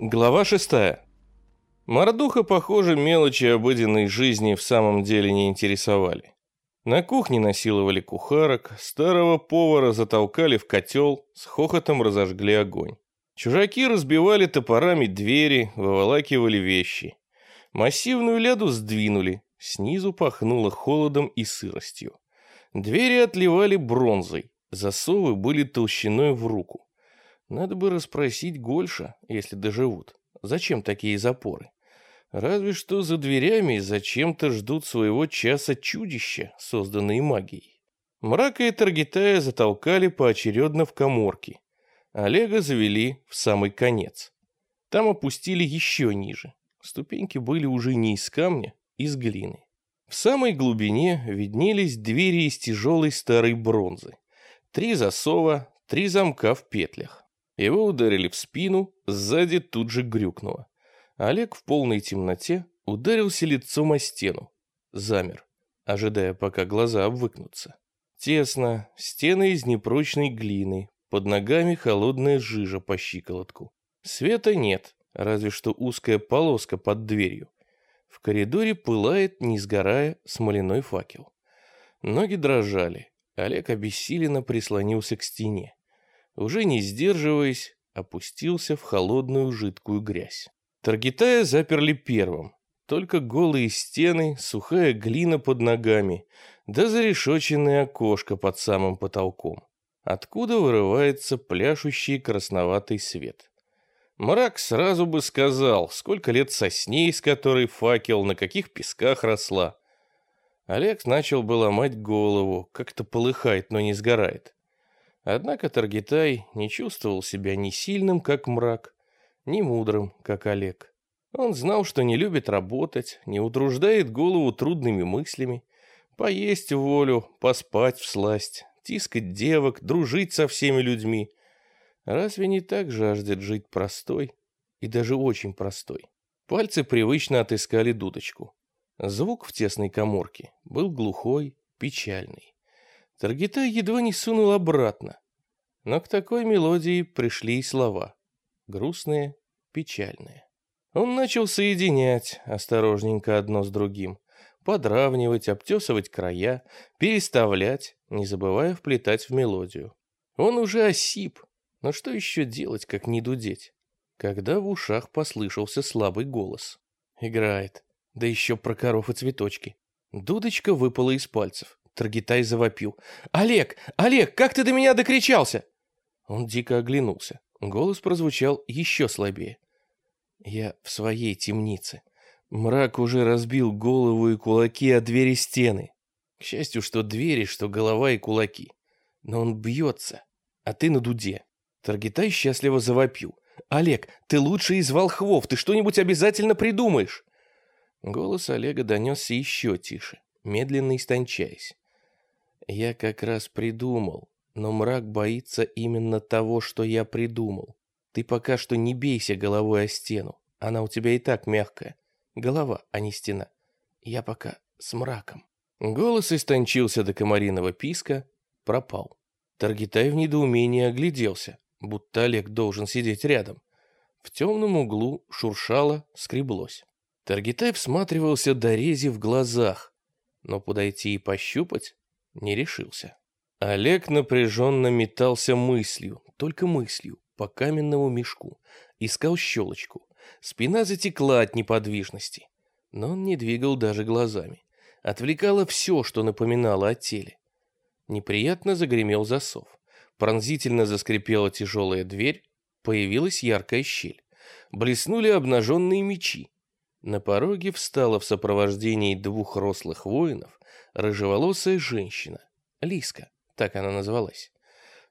Глава шестая. Мордуха, похоже, мелочи обыденной жизни в самом деле не интересовали. На кухне насиловали кухарок, старого повара затолкали в котел, с хохотом разожгли огонь. Чужаки разбивали топорами двери, выволакивали вещи. Массивную ляду сдвинули, снизу пахнуло холодом и сыростью. Двери отливали бронзой, засовы были толщиной в руку. Надо бы расспросить Гольша, если доживут. Зачем такие запоры? Разве что за дверями зачем-то ждут своего часа чудища, созданные магией. Мрака и Таргитая затолкали поочередно в коморки. Олега завели в самый конец. Там опустили еще ниже. Ступеньки были уже не из камня, из глины. В самой глубине виднелись двери из тяжелой старой бронзы. Три засова, три замка в петлях. Его ударили в спину, сзади тут же грюкнуло. Олег в полной темноте ударился лицом о стену. Замер, ожидая, пока глаза обвыкнутся. Тесно, стены из непрочной глины, под ногами холодная жижа по щиколотку. Света нет, разве что узкая полоска под дверью. В коридоре пылает, не сгорая, смоляной факел. Ноги дрожали. Олег обессиленно прислонился к стене уже не сдерживаясь, опустился в холодную жидкую грязь. Таргитая заперли первым. Только голые стены, сухая глина под ногами, да зарешоченное окошко под самым потолком, откуда вырывается пляшущий красноватый свет. Мрак сразу бы сказал, сколько лет сосне, из которой факел, на каких песках росла. Олег начал бы ломать голову, как-то полыхает, но не сгорает. Однако Таргитай не чувствовал себя ни сильным, как мрак, ни мудрым, как Олег. Он знал, что не любит работать, не утруждает голову трудными мыслями, поесть волю, поспать в сласть, тискать девок, дружить со всеми людьми. Разве не так жаждет жить простой и даже очень простой? Пальцы привычно отыскали дудочку. Звук в тесной коморке был глухой, печальный. Таргитай едва не сунул обратно. Но к такой мелодии пришли и слова. Грустные, печальные. Он начал соединять осторожненько одно с другим. Подравнивать, обтесывать края, переставлять, не забывая вплетать в мелодию. Он уже осип, но что еще делать, как не дудеть? Когда в ушах послышался слабый голос. Играет, да еще про коров и цветочки. Дудочка выпала из пальцев. Таргитай завопил. «Олег! Олег, как ты до меня докричался?» Он дико оглянулся. Голос прозвучал еще слабее. «Я в своей темнице. Мрак уже разбил голову и кулаки о двери стены. К счастью, что двери, что голова и кулаки. Но он бьется, а ты на дуде». Таргитай счастливо завопил. «Олег, ты лучший из волхвов, ты что-нибудь обязательно придумаешь!» Голос Олега донесся еще тише, медленно истончаясь. Я как раз придумал, но мрак боится именно того, что я придумал. Ты пока что не бейся головой о стену. Она у тебя и так мягкая. Голова, а не стена. Я пока с мраком. Голос истончился до комариного писка, пропал. Таргитай в недоумении огляделся, будто Олег должен сидеть рядом. В темном углу шуршало, скреблось. Таргитай всматривался до рези в глазах, но подойти и пощупать не решился. Олег напряженно метался мыслью, только мыслью, по каменному мешку. Искал щелочку. Спина затекла от неподвижности. Но он не двигал даже глазами. Отвлекало все, что напоминало о теле. Неприятно загремел засов. Пронзительно заскрипела тяжелая дверь. Появилась яркая щель. Блеснули обнаженные мечи. На пороге встала в сопровождении двух рослых воинов рыжеволосая женщина, Лиска, так она называлась.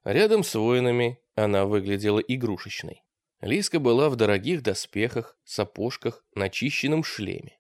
Рядом с воинами она выглядела игрушечной. Лиска была в дорогих доспехах, сапожках, начищенном шлеме.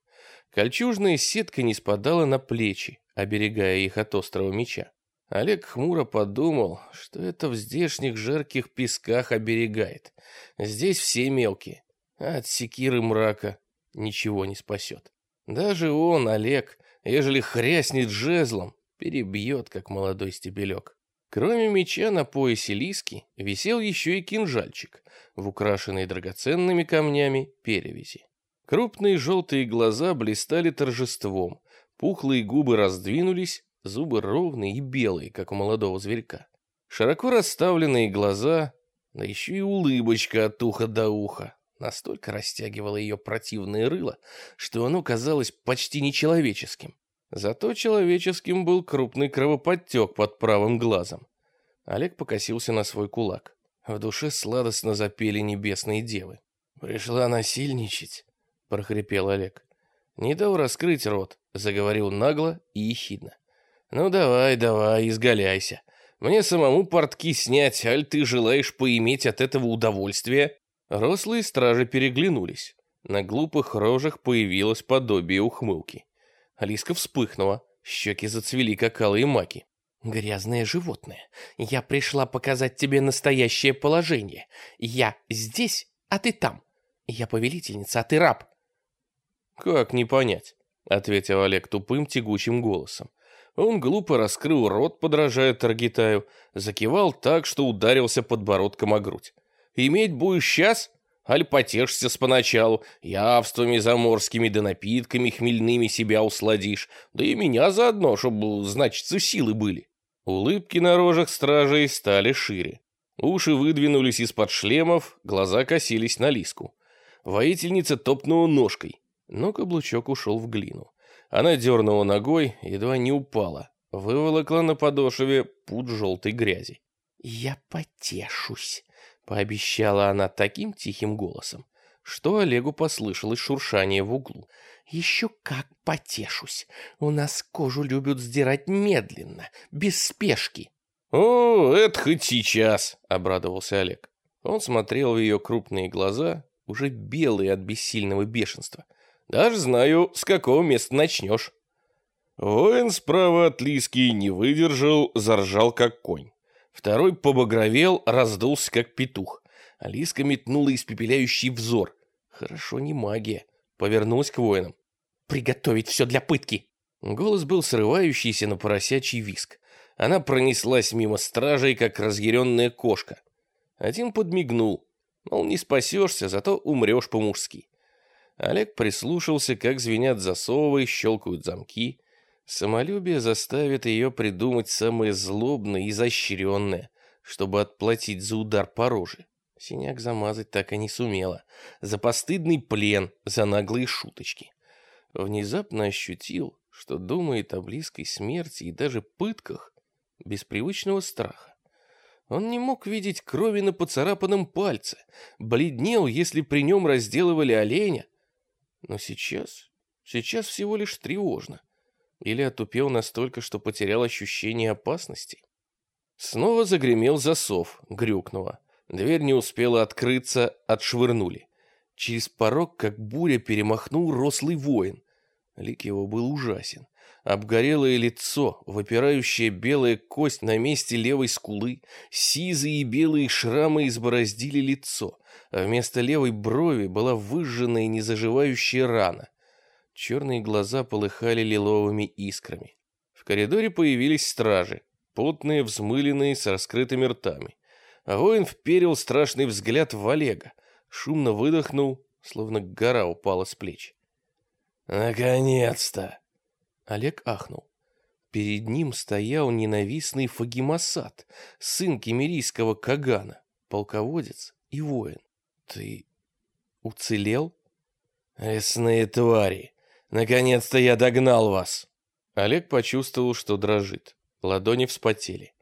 Кольчужная сетка не спадала на плечи, оберегая их от острого меча. Олег хмуро подумал, что это в здешних жарких песках оберегает. Здесь все мелкие, а от секиры мрака ничего не спасет. Даже он, Олег, ежели хряснет жезлом, перебьет, как молодой стебелек. Кроме меча на поясе Лиски висел еще и кинжальчик в украшенной драгоценными камнями перевязи. Крупные желтые глаза блистали торжеством, пухлые губы раздвинулись, зубы ровные и белые, как у молодого зверька. Широко расставленные глаза, да еще и улыбочка от уха до уха, настолько растягивала ее противное рыло, что оно казалось почти нечеловеческим. Зато человеческим был крупный кровоподтек под правым глазом. Олег покосился на свой кулак. В душе сладостно запели небесные девы. «Пришла насильничать», — прохрипел Олег. «Не дал раскрыть рот», — заговорил нагло и ехидно. «Ну давай, давай, изгаляйся. Мне самому портки снять, аль ты желаешь поиметь от этого удовольствие?» Рослые стражи переглянулись. На глупых рожах появилось подобие ухмылки. Алиска вспыхнула, щеки зацвели, как алые маки. «Грязное животное, я пришла показать тебе настоящее положение. Я здесь, а ты там. Я повелительница, а ты раб». «Как не понять?» — ответил Олег тупым тягучим голосом. Он глупо раскрыл рот, подражая Таргитаю, закивал так, что ударился подбородком о грудь. «Иметь будешь сейчас? Аль потешься с поначалу, явствами заморскими да напитками хмельными себя усладишь, да и меня заодно, чтобы, значит, силы были». Улыбки на рожах стражей стали шире. Уши выдвинулись из-под шлемов, глаза косились на лиску. Воительница топнула ножкой, но каблучок ушел в глину. Она дернула ногой, едва не упала. Выволокла на подошве путь желтой грязи. «Я потешусь», — пообещала она таким тихим голосом, что Олегу послышалось шуршание в углу. «Еще как потешусь. У нас кожу любят сдирать медленно, без спешки». «О, это хоть сейчас», — обрадовался Олег. Он смотрел в ее крупные глаза, уже белые от бессильного бешенства. Даже знаю, с какого места начнешь. Воин справа от Лиски не выдержал, заржал как конь. Второй побагровел, раздулся как петух. Алиска метнула испепеляющий взор. Хорошо, не магия. Повернулась к воинам. «Приготовить все для пытки!» Голос был срывающийся на поросячий виск. Она пронеслась мимо стражей, как разъяренная кошка. Один подмигнул. Мол, не спасешься, зато умрешь по-мужски. Олег прислушался, как звенят засовы, щелкают замки. Самолюбие заставит ее придумать самое злобное и изощренное, чтобы отплатить за удар по роже. Синяк замазать так и не сумела. За постыдный плен, за наглые шуточки. Внезапно ощутил, что думает о близкой смерти и даже пытках без привычного страха. Он не мог видеть крови на поцарапанном пальце, бледнел, если при нем разделывали оленя, но сейчас, сейчас всего лишь тревожно. Или отупел настолько, что потерял ощущение опасности. Снова загремел засов, грюкнуло. Дверь не успела открыться, отшвырнули. Через порог, как буря, перемахнул рослый воин. Лик его был ужасен. Обгорелое лицо, выпирающая белая кость на месте левой скулы, сизые и белые шрамы избороздили лицо, а вместо левой брови была выжженная незаживающая рана. Черные глаза полыхали лиловыми искрами. В коридоре появились стражи, потные, взмыленные, с раскрытыми ртами. А воин вперил страшный взгляд в Олега, шумно выдохнул, словно гора упала с плеч. «Наконец-то!» Олег ахнул. Перед ним стоял ненавистный Фагимасад, сын кемерийского Кагана, полководец и воин. Ты уцелел? Лесные твари! Наконец-то я догнал вас! Олег почувствовал, что дрожит. Ладони вспотели.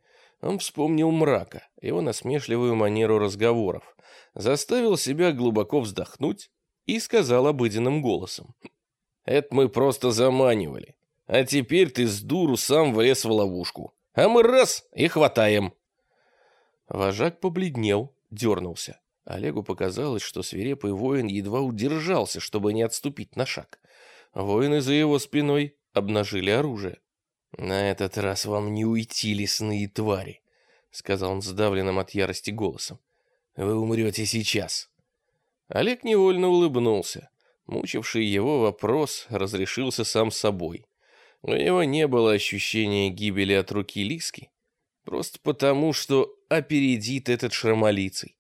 Он вспомнил мрака, его насмешливую манеру разговоров, заставил себя глубоко вздохнуть и сказал обыденным голосом. «Это мы просто заманивали. А теперь ты с дуру сам влез в ловушку. А мы раз и хватаем. Вожак побледнел, дернулся. Олегу показалось, что свирепый воин едва удержался, чтобы не отступить на шаг. Воины за его спиной обнажили оружие. «На этот раз вам не уйти, лесные твари», — сказал он сдавленным от ярости голосом. «Вы умрете сейчас». Олег невольно улыбнулся. Мучивший его вопрос разрешился сам собой. У него не было ощущения гибели от руки Лиски. Просто потому, что опередит этот шрамолицей.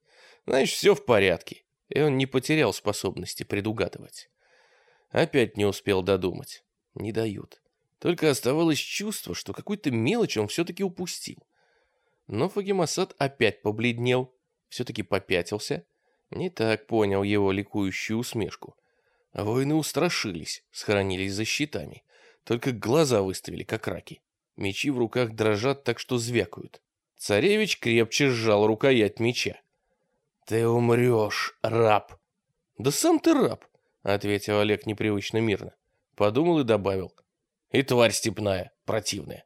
Значит, все в порядке, и он не потерял способности предугадывать. Опять не успел додумать. Не дают. Только оставалось чувство, что какую-то мелочь он все-таки упустил. Но Фагимасад опять побледнел, все-таки попятился. Не так понял его ликующую усмешку. Воины устрашились, схоронились за щитами. Только глаза выставили, как раки. Мечи в руках дрожат так, что звякают. Царевич крепче сжал рукоять меча. «Ты умрешь, раб!» «Да сам ты раб!» — ответил Олег непривычно мирно. Подумал и добавил. «И тварь степная, противная!»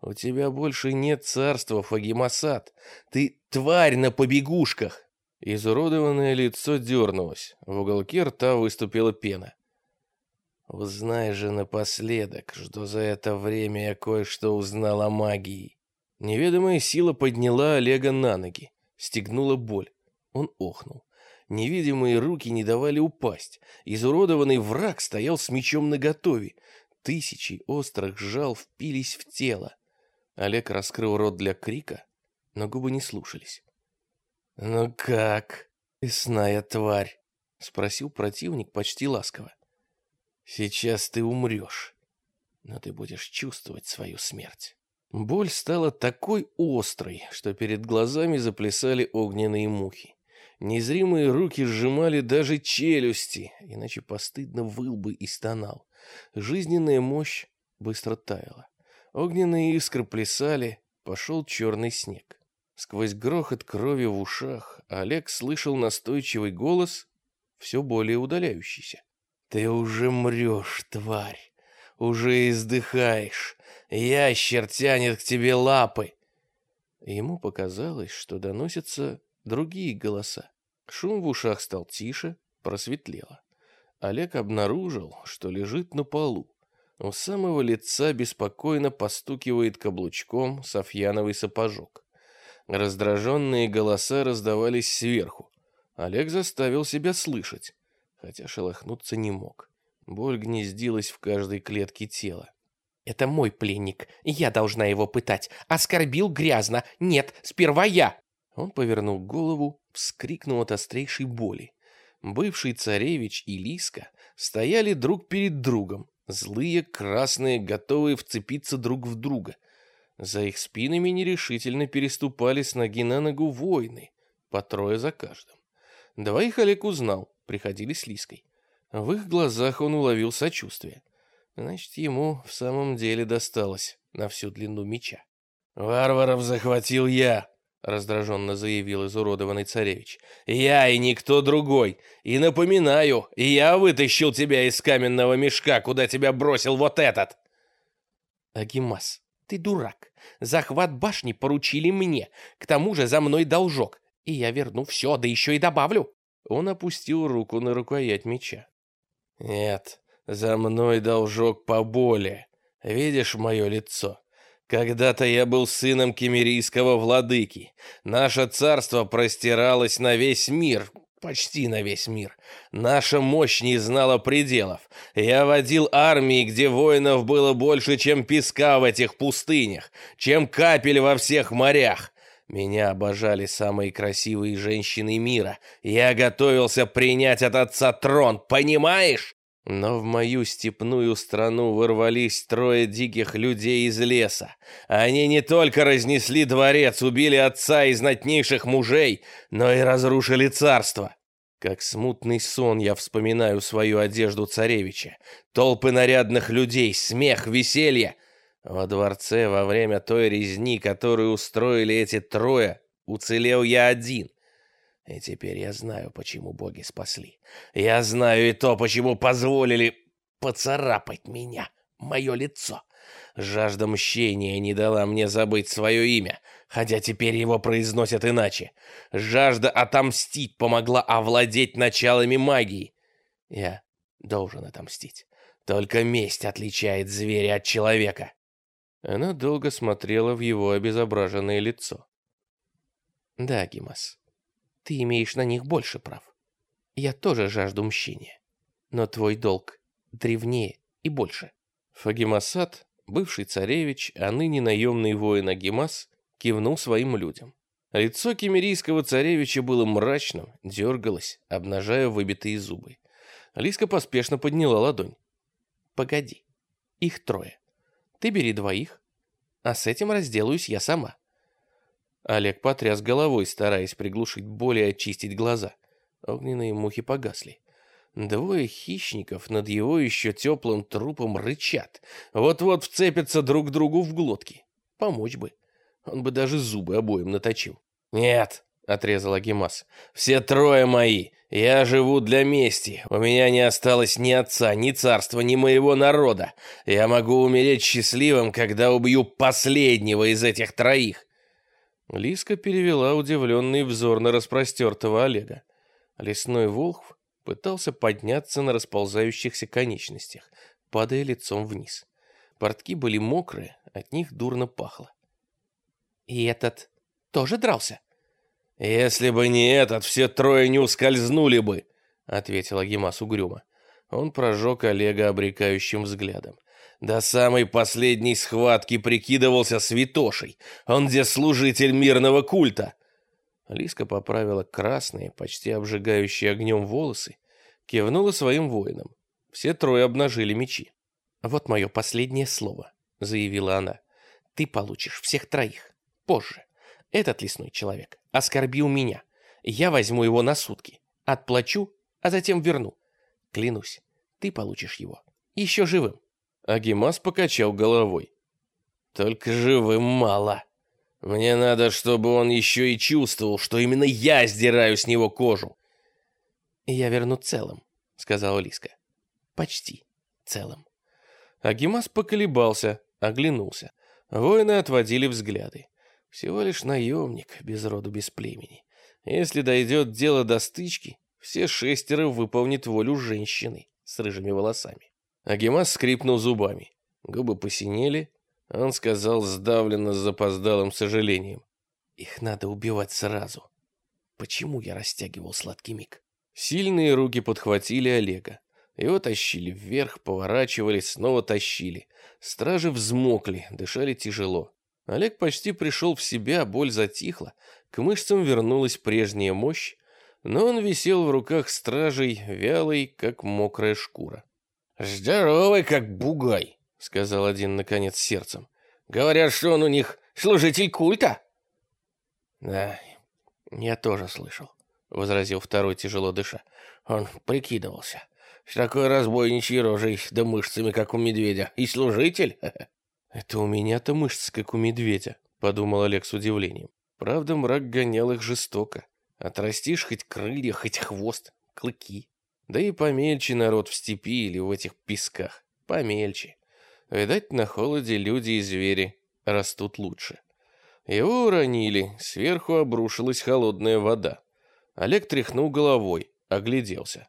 «У тебя больше нет царства, Фагимасад. Ты тварь на побегушках!» Изуродованное лицо дернулось. В уголке рта выступила пена. «Узнай же напоследок, что за это время я кое-что узнал о магии». Неведомая сила подняла Олега на ноги, стегнула боль. Он охнул. Невидимые руки не давали упасть. Изуродованный враг стоял с мечом наготове. Тысячи острых жал впились в тело. Олег раскрыл рот для крика, но губы не слушались. «Ну как, лесная тварь?» — спросил противник почти ласково. «Сейчас ты умрешь, но ты будешь чувствовать свою смерть». Боль стала такой острой, что перед глазами заплясали огненные мухи. Незримые руки сжимали даже челюсти, иначе постыдно выл бы и стонал. Жизненная мощь быстро таяла. Огненные искры плясали, пошел черный снег. Сквозь грохот крови в ушах Олег слышал настойчивый голос, все более удаляющийся. «Ты уже мрешь, тварь! Уже издыхаешь! Ящер тянет к тебе лапы!» Ему показалось, что доносятся другие голоса. Шум в ушах стал тише, просветлело. Олег обнаружил, что лежит на полу. У самого лица беспокойно постукивает каблучком софьяновый сапожок. Раздраженные голоса раздавались сверху. Олег заставил себя слышать, хотя шелохнуться не мог. Боль гнездилась в каждой клетке тела. «Это мой пленник, я должна его пытать. Оскорбил грязно. Нет, сперва я!» Он повернул голову, вскрикнул от острейшей боли. Бывший царевич и Лиска стояли друг перед другом, Злые, красные, готовые вцепиться друг в друга. За их спинами нерешительно переступали с ноги на ногу воины, по трое за каждым. Двоих Олег узнал, приходили с Лиской. В их глазах он уловил сочувствие. Значит, ему в самом деле досталось на всю длину меча. «Варваров захватил я!» Раздраженно заявил изуродованный царевич. «Я и никто другой. И напоминаю, я вытащил тебя из каменного мешка, куда тебя бросил вот этот!» «Агимас, ты дурак. Захват башни поручили мне. К тому же за мной должок. И я верну все, да еще и добавлю». Он опустил руку на рукоять меча. «Нет, за мной должок поболее. Видишь мое лицо? Когда-то я был сыном кемерийского владыки. Наше царство простиралось на весь мир, почти на весь мир. Наша мощь не знала пределов. Я водил армии, где воинов было больше, чем песка в этих пустынях, чем капель во всех морях. Меня обожали самые красивые женщины мира. Я готовился принять от отца трон, понимаешь? Но в мою степную страну ворвались трое диких людей из леса. Они не только разнесли дворец, убили отца и знатнейших мужей, но и разрушили царство. Как смутный сон я вспоминаю свою одежду царевича. Толпы нарядных людей, смех, веселье. Во дворце во время той резни, которую устроили эти трое, уцелел я один. И теперь я знаю, почему боги спасли. Я знаю и то, почему позволили поцарапать меня, мое лицо. Жажда мщения не дала мне забыть свое имя, хотя теперь его произносят иначе. Жажда отомстить помогла овладеть началами магии. Я должен отомстить. Только месть отличает зверя от человека. Она долго смотрела в его обезображенное лицо. Да, Гимас, ты имеешь на них больше прав. Я тоже жажду мщения. Но твой долг древнее и больше. Фагимасад, бывший царевич, а ныне наемный воин Агимас, кивнул своим людям. Лицо кемерийского царевича было мрачным, дергалось, обнажая выбитые зубы. Лиска поспешно подняла ладонь. «Погоди, их трое. Ты бери двоих, а с этим разделаюсь я сама». Олег потряс головой, стараясь приглушить боль и очистить глаза. Огненные мухи погасли. Двое хищников над его еще теплым трупом рычат. Вот-вот вцепятся друг другу в глотки. Помочь бы. Он бы даже зубы обоим наточил. «Нет», — отрезал Агимас, — «все трое мои. Я живу для мести. У меня не осталось ни отца, ни царства, ни моего народа. Я могу умереть счастливым, когда убью последнего из этих троих». Лиска перевела удивленный взор на распростертого Олега. Лесной волхв пытался подняться на расползающихся конечностях, падая лицом вниз. Портки были мокрые, от них дурно пахло. «И этот тоже дрался?» «Если бы не этот, все трое не ускользнули бы», — ответил Агимас угрюмо. Он прожег Олега обрекающим взглядом. До самой последней схватки прикидывался святошей. Он где служитель мирного культа. Лиска поправила красные, почти обжигающие огнем волосы, кивнула своим воинам. Все трое обнажили мечи. «Вот мое последнее слово», — заявила она. «Ты получишь всех троих. Позже. Этот лесной человек оскорбил меня. Я возьму его на сутки. Отплачу, а затем верну. Клянусь, ты получишь его. Еще живым». Агимас покачал головой. «Только живым мало». Мне надо, чтобы он еще и чувствовал, что именно я сдираю с него кожу. Я верну целым, сказала Лиска. Почти целым. Агимас поколебался, оглянулся. Воины отводили взгляды. Всего лишь наемник, без роду, без племени. Если дойдет дело до стычки, все шестеро выполнит волю женщины с рыжими волосами. Агимас скрипнул зубами. Губы посинели, он сказал сдавленно с запоздалым сожалением. Их надо убивать сразу. Почему я растягивал сладкий миг? Сильные руки подхватили Олега. Его тащили вверх, поворачивали, снова тащили. Стражи взмокли, дышали тяжело. Олег почти пришел в себя, боль затихла, к мышцам вернулась прежняя мощь, но он висел в руках стражей, вялый, как мокрая шкура. «Здоровый, как бугай», сказал один наконец сердцем. Говорят, что он у них служитель культа. Да, я тоже слышал, возразил второй, тяжело дыша. Он прикидывался. С такой разбойничьей рожей да мышцами, как у медведя. И служитель? Это у меня-то мышцы, как у медведя, подумал Олег с удивлением. Правда, мрак гонял их жестоко. Отрастишь хоть крылья, хоть хвост, клыки. Да и помельче народ в степи или в этих песках. Помельче. Видать, на холоде люди и звери растут лучше. Его уронили, сверху обрушилась холодная вода. Олег тряхнул головой, огляделся.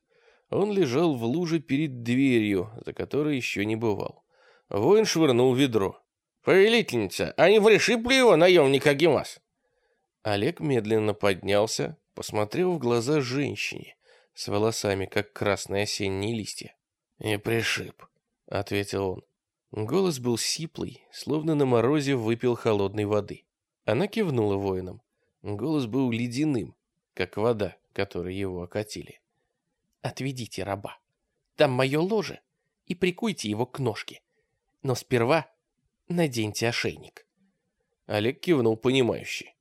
Он лежал в луже перед дверью, за которой еще не бывал. Воин швырнул ведро. «Повелительница, а не врешип ли его наемник Агимас?» Олег медленно поднялся, посмотрел в глаза женщине с волосами, как красные осенние листья. «Не пришиб», — ответил он. Голос был сиплый, словно на морозе выпил холодной воды. Она кивнула воинам. Голос был ледяным, как вода, которой его окатили. «Отведите раба. Там мое ложе, и прикуйте его к ножке. Но сперва наденьте ошейник». Олег кивнул понимающе.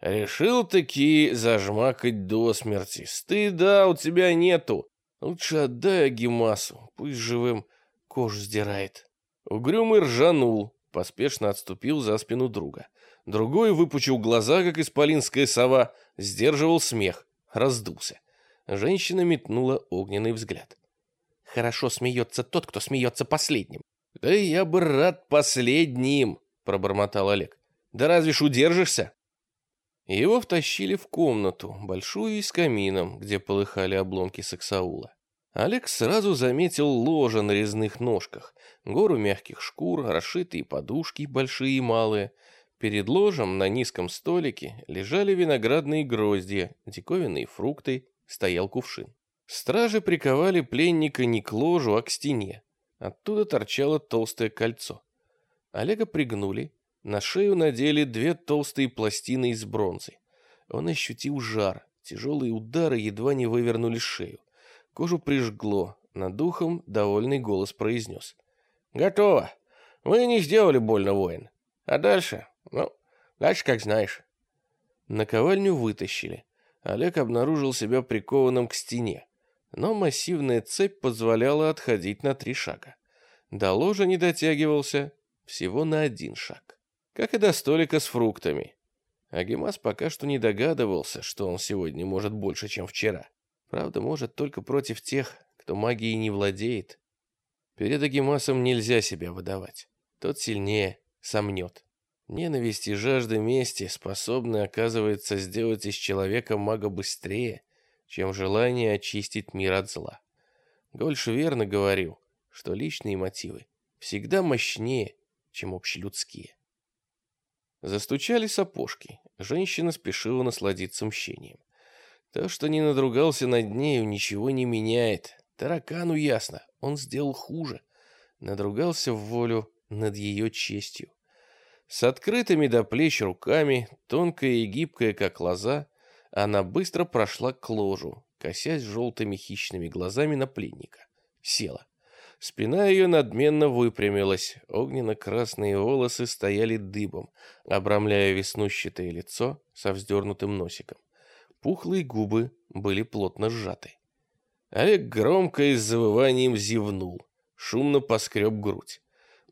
«Решил-таки зажмакать до смерти. Стыда у тебя нету. Лучше отдай Агимасу, пусть живым кожу сдирает». Угрюмый ржанул, поспешно отступил за спину друга. Другой выпучил глаза, как исполинская сова, сдерживал смех, раздулся. Женщина метнула огненный взгляд. «Хорошо смеется тот, кто смеется последним». «Да я бы рад последним», — пробормотал Олег. «Да разве ж удержишься?» Его втащили в комнату, большую и с камином, где полыхали обломки саксаула. Олег сразу заметил ложе на резных ножках, гору мягких шкур, расшитые подушки, большие и малые. Перед ложем на низком столике лежали виноградные гроздья, диковинные фрукты, стоял кувшин. Стражи приковали пленника не к ложу, а к стене. Оттуда торчало толстое кольцо. Олега пригнули, На шею надели две толстые пластины из бронзы. Он ощутил жар, тяжелые удары едва не вывернули шею. Кожу прижгло, над духом довольный голос произнес. «Готово. Вы не сделали больно, воин. А дальше? Ну, дальше как знаешь». Наковальню вытащили. Олег обнаружил себя прикованным к стене, но массивная цепь позволяла отходить на три шага. До ложа не дотягивался всего на один шаг, как и до столика с фруктами. Агимас пока что не догадывался, что он сегодня может больше, чем вчера. Правда, может только против тех, кто магией не владеет. Перед Агимасом нельзя себя выдавать. Тот сильнее, сомнет. Ненависть и жажда мести способны, оказывается, сделать из человека мага быстрее, чем желание очистить мир от зла. Гольш верно говорил, что личные мотивы всегда мощнее, чем общелюдские. Застучали сапожки. Женщина спешила насладиться мщением. То, что не надругался над нею, ничего не меняет. Таракану ясно, он сделал хуже. Надругался в волю над ее честью. С открытыми до плеч руками, тонкая и гибкая, как лоза, она быстро прошла к ложу, косясь желтыми хищными глазами на пленника. Села. Спина ее надменно выпрямилась, огненно-красные волосы стояли дыбом, обрамляя веснущатое лицо со вздернутым носиком. Пухлые губы были плотно сжаты. Олег громко и с завыванием зевнул, шумно поскреб грудь.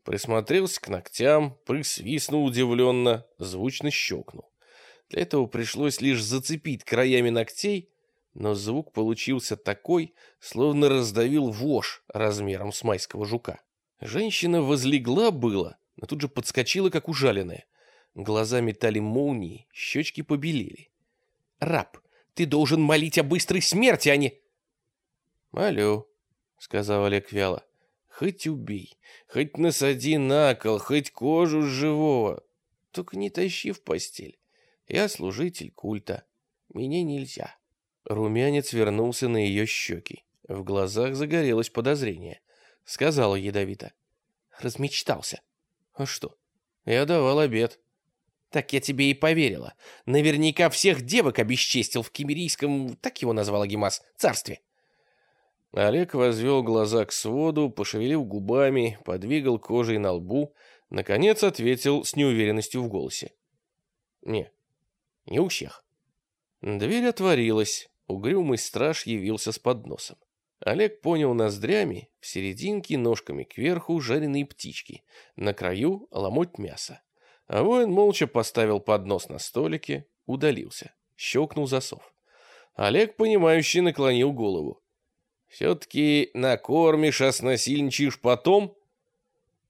Присмотрелся к ногтям, присвистнул удивленно, звучно щелкнул. Для этого пришлось лишь зацепить краями ногтей но звук получился такой, словно раздавил вож размером с майского жука. Женщина возлегла было, но тут же подскочила, как ужаленная. Глаза метали молнии, щечки побелели. «Раб, ты должен молить о быстрой смерти, а не...» «Молю», — сказал Олег вяло. «Хоть убей, хоть насади на кол, хоть кожу живого. Только не тащи в постель. Я служитель культа. Мне нельзя». Румянец вернулся на ее щеки. В глазах загорелось подозрение. Сказала ядовито. Размечтался. А что? Я давал обед. Так я тебе и поверила. Наверняка всех девок обесчестил в кемерийском, так его назвал Агимас, царстве. Олег возвел глаза к своду, пошевелил губами, подвигал кожей на лбу, наконец ответил с неуверенностью в голосе. «Не, не у всех». Дверь отворилась. Угрюмый страж явился с подносом. Олег понял ноздрями, в серединке ножками кверху жареные птички, на краю ломоть мяса. А воин молча поставил поднос на столике, удалился, щелкнул засов. Олег, понимающий, наклонил голову. «Все-таки накормишь, а снасильничаешь потом?»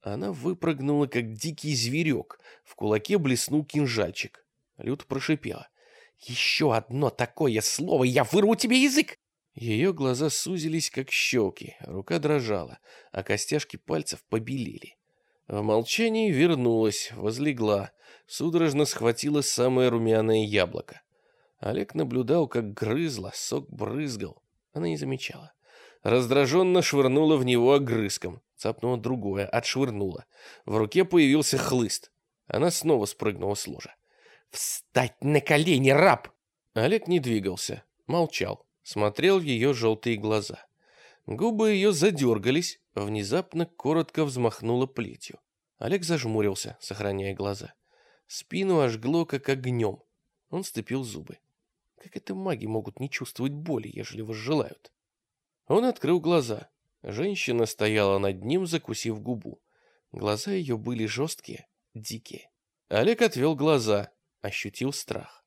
Она выпрыгнула, как дикий зверек. В кулаке блеснул кинжальчик. Люд прошипела. Еще одно такое слово, я вырву тебе язык!» Ее глаза сузились, как щеки, рука дрожала, а костяшки пальцев побелели. В молчании вернулась, возлегла, судорожно схватила самое румяное яблоко. Олег наблюдал, как грызла, сок брызгал. Она не замечала. Раздраженно швырнула в него огрызком, цапнула другое, отшвырнула. В руке появился хлыст. Она снова спрыгнула с ложа. «Встать на колени, раб!» Олег не двигался, молчал, смотрел в ее желтые глаза. Губы ее задергались, внезапно коротко взмахнула плетью. Олег зажмурился, сохраняя глаза. Спину ожгло, как огнем. Он сцепил зубы. Как это маги могут не чувствовать боли, ежели возжелают? Он открыл глаза. Женщина стояла над ним, закусив губу. Глаза ее были жесткие, дикие. Олег отвел глаза, ощутил страх.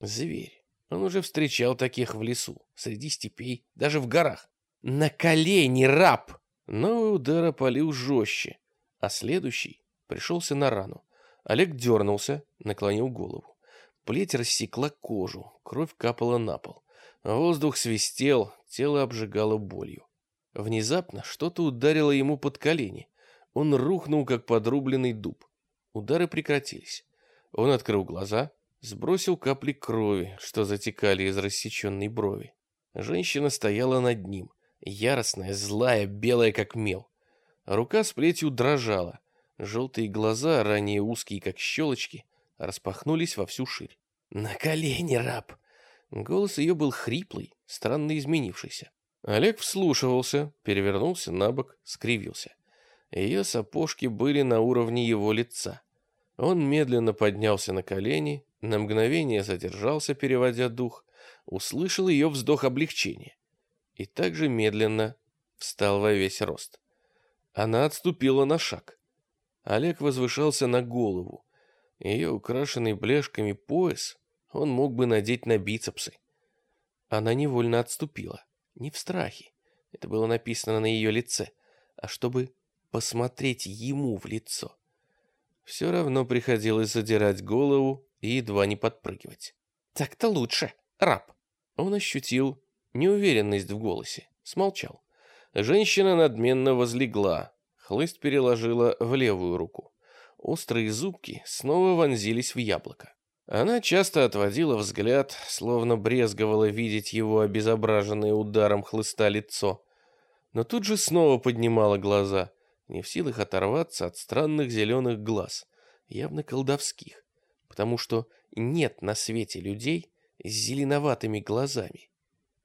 Зверь. Он уже встречал таких в лесу, среди степей, даже в горах. «На колени, раб!» Новый удар опалил жестче, а следующий пришелся на рану. Олег дернулся, наклонил голову. Плеть рассекла кожу, кровь капала на пол. Воздух свистел, тело обжигало болью. Внезапно что-то ударило ему под колени. Он рухнул, как подрубленный дуб. Удары прекратились. Он открыл глаза, сбросил капли крови, что затекали из рассеченной брови. Женщина стояла над ним, яростная, злая, белая как мел. Рука с плетью дрожала. Желтые глаза, ранее узкие, как щелочки, распахнулись во всю ширь. «На колени, раб!» Голос ее был хриплый, странно изменившийся. Олег вслушивался, перевернулся на бок, скривился. Ее сапожки были на уровне его лица. Он медленно поднялся на колени, на мгновение задержался, переводя дух, услышал ее вздох облегчения и также медленно встал во весь рост. Она отступила на шаг. Олег возвышался на голову. Ее украшенный бляшками пояс он мог бы надеть на бицепсы. Она невольно отступила. Не в страхе. Это было написано на ее лице. А чтобы посмотреть ему в лицо. Все равно приходилось задирать голову и едва не подпрыгивать. «Так-то лучше, раб!» Он ощутил неуверенность в голосе, смолчал. Женщина надменно возлегла, хлыст переложила в левую руку. Острые зубки снова вонзились в яблоко. Она часто отводила взгляд, словно брезговала видеть его обезображенное ударом хлыста лицо. Но тут же снова поднимала глаза, не в силах оторваться от странных зеленых глаз, явно колдовских, потому что нет на свете людей с зеленоватыми глазами.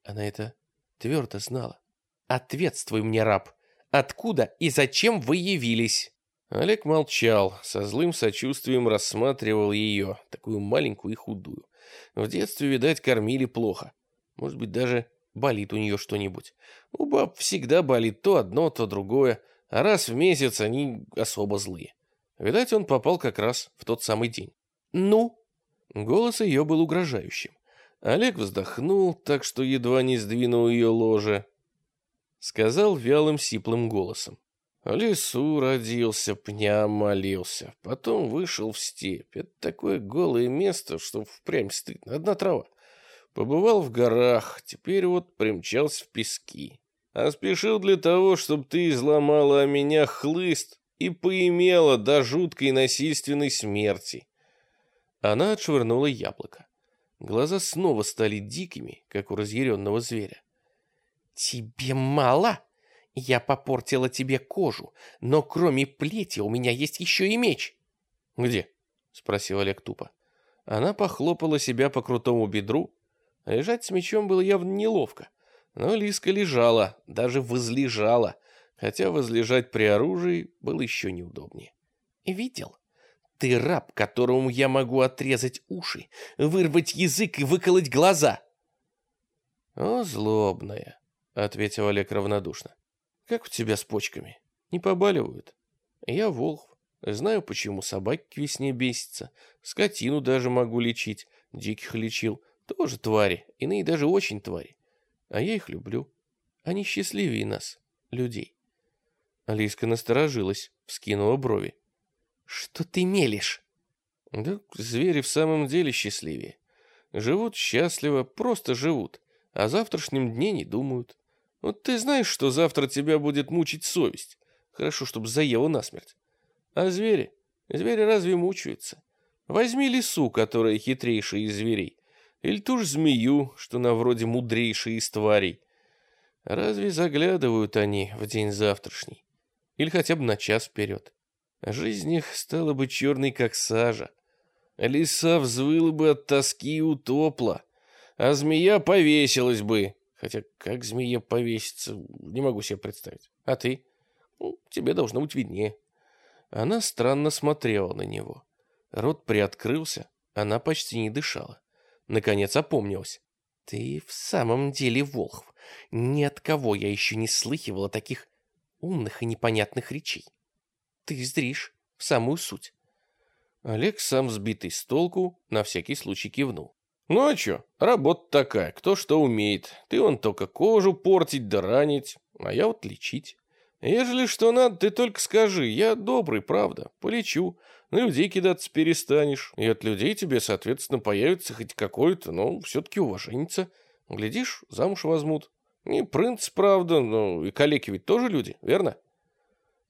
Она это твердо знала. «Ответствуй мне, раб! Откуда и зачем вы явились?» Олег молчал, со злым сочувствием рассматривал ее, такую маленькую и худую. В детстве, видать, кормили плохо. Может быть, даже болит у нее что-нибудь. У баб всегда болит то одно, то другое, а раз в месяц они особо злые. Видать, он попал как раз в тот самый день. «Ну?» Голос ее был угрожающим. Олег вздохнул, так что едва не сдвинул ее ложе. Сказал вялым сиплым голосом. Лесу родился, пня молился. Потом вышел в степь. Это такое голое место, что впрямь стыдно. Одна трава. Побывал в горах, теперь вот примчался в пески. А спешил для того, чтобы ты изломала о меня хлыст и поимела до жуткой насильственной смерти. Она отшвырнула яблоко. Глаза снова стали дикими, как у разъяренного зверя. «Тебе мало?» Я попортила тебе кожу, но кроме плети у меня есть еще и меч. Где? Спросил Олег тупо. Она похлопала себя по крутому бедру. Лежать с мечом было явно неловко. Но Лиска лежала, даже возлежала, хотя возлежать при оружии было еще неудобнее. Видел? Ты раб, которому я могу отрезать уши, вырвать язык и выколоть глаза. О, злобная, ответил Олег равнодушно. Как у тебя с почками? Не побаливают? Я волхв. Знаю, почему собаки к весне бесятся. Скотину даже могу лечить. Диких лечил. Тоже твари. Иные даже очень твари. А я их люблю. Они счастливее нас, людей. Алиска насторожилась, вскинула брови. Что ты мелешь? Да звери в самом деле счастливее. Живут счастливо, просто живут. О завтрашнем дне не думают. Вот ты знаешь, что завтра тебя будет мучить совесть. Хорошо, чтобы заела насмерть. А звери? Звери разве мучаются? Возьми лису, которая хитрейшая из зверей. Или ту же змею, что на вроде мудрейшей из тварей. Разве заглядывают они в день завтрашний? Или хотя бы на час вперед? Жизнь их стала бы черной, как сажа. Лиса взвыла бы от тоски и утопла, а змея повесилась бы, Хотя как змея повесится, не могу себе представить. А ты? Ну, тебе должно быть виднее. Она странно смотрела на него. Рот приоткрылся, она почти не дышала. Наконец опомнилась. Ты в самом деле волхв. Ни от кого я еще не слыхивала таких умных и непонятных речей. Ты зришь в самую суть. Олег, сам сбитый с толку, на всякий случай кивнул. Ну а чё, работа такая, кто что умеет. Ты он только кожу портить да ранить, а я вот лечить. Ежели что надо, ты только скажи, я добрый, правда, полечу. На людей кидаться перестанешь, и от людей тебе, соответственно, появится хоть какое-то, но все-таки уваженница. Глядишь, замуж возьмут. Не принц, правда, но и калеки ведь тоже люди, верно?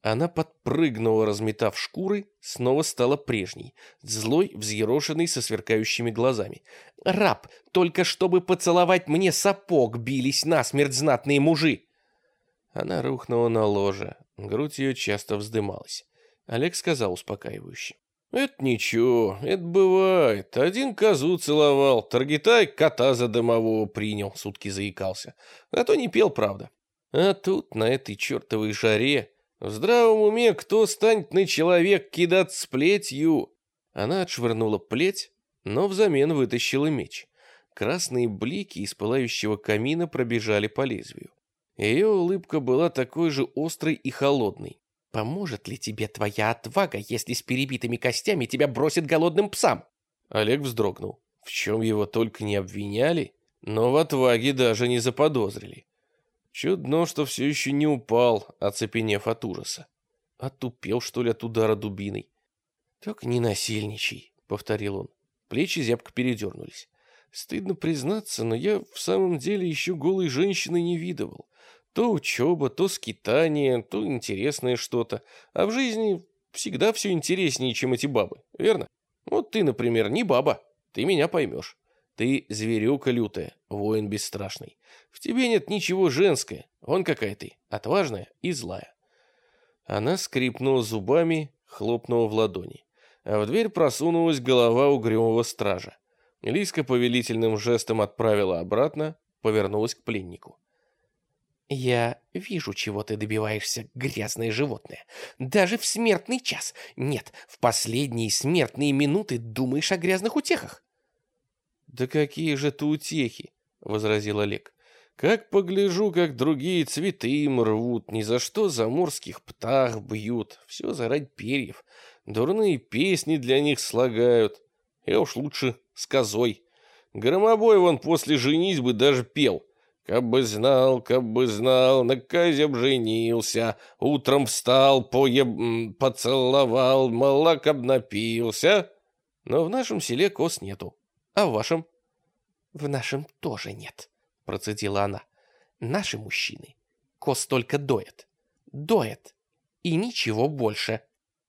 Она подпрыгнула, разметав шкуры, снова стала прежней, злой, взъерошенной, со сверкающими глазами. «Раб, только чтобы поцеловать мне сапог, бились насмерть знатные мужи!» Она рухнула на ложе, грудь ее часто вздымалась. Олег сказал успокаивающе. «Это ничего, это бывает. Один козу целовал, Таргитай кота за домового принял, сутки заикался. А то не пел, правда. А тут, на этой чертовой жаре, в здравом уме кто станет на человек кидаться с плетью?» Она отшвырнула плеть, но взамен вытащила меч. Красные блики из пылающего камина пробежали по лезвию. Ее улыбка была такой же острой и холодной. «Поможет ли тебе твоя отвага, если с перебитыми костями тебя бросит голодным псам?» Олег вздрогнул. В чем его только не обвиняли, но в отваге даже не заподозрили. Чудно, что все еще не упал, оцепенев от ужаса. Отупел, что ли, от удара дубиной. «Так не насильничай», — повторил он. Плечи зябко передернулись. Стыдно признаться, но я в самом деле еще голой женщины не видывал. То учеба, то скитание, то интересное что-то. А в жизни всегда все интереснее, чем эти бабы, верно? Вот ты, например, не баба, ты меня поймешь. Ты зверюка лютая, воин бесстрашный. В тебе нет ничего женское, вон какая ты, отважная и злая. Она скрипнула зубами, хлопнула в ладони. А в дверь просунулась голова угрюмого стража. Лиска повелительным жестом отправила обратно, повернулась к пленнику. «Я вижу, чего ты добиваешься, грязное животное. Даже в смертный час. Нет, в последние смертные минуты думаешь о грязных утехах». «Да какие же это утехи?» — возразил Олег. «Как погляжу, как другие цветы им рвут, ни за что заморских птах бьют, все заради перьев, дурные песни для них слагают. Я уж лучше с козой. Громобой вон после женитьбы даже пел». Каб бы знал, каб бы знал, на козе б женился, утром встал, поеб... поцеловал, молок напился. Но в нашем селе коз нету. А в вашем? В нашем тоже нет, процедила она. Наши мужчины коз только доят. Доят. И ничего больше.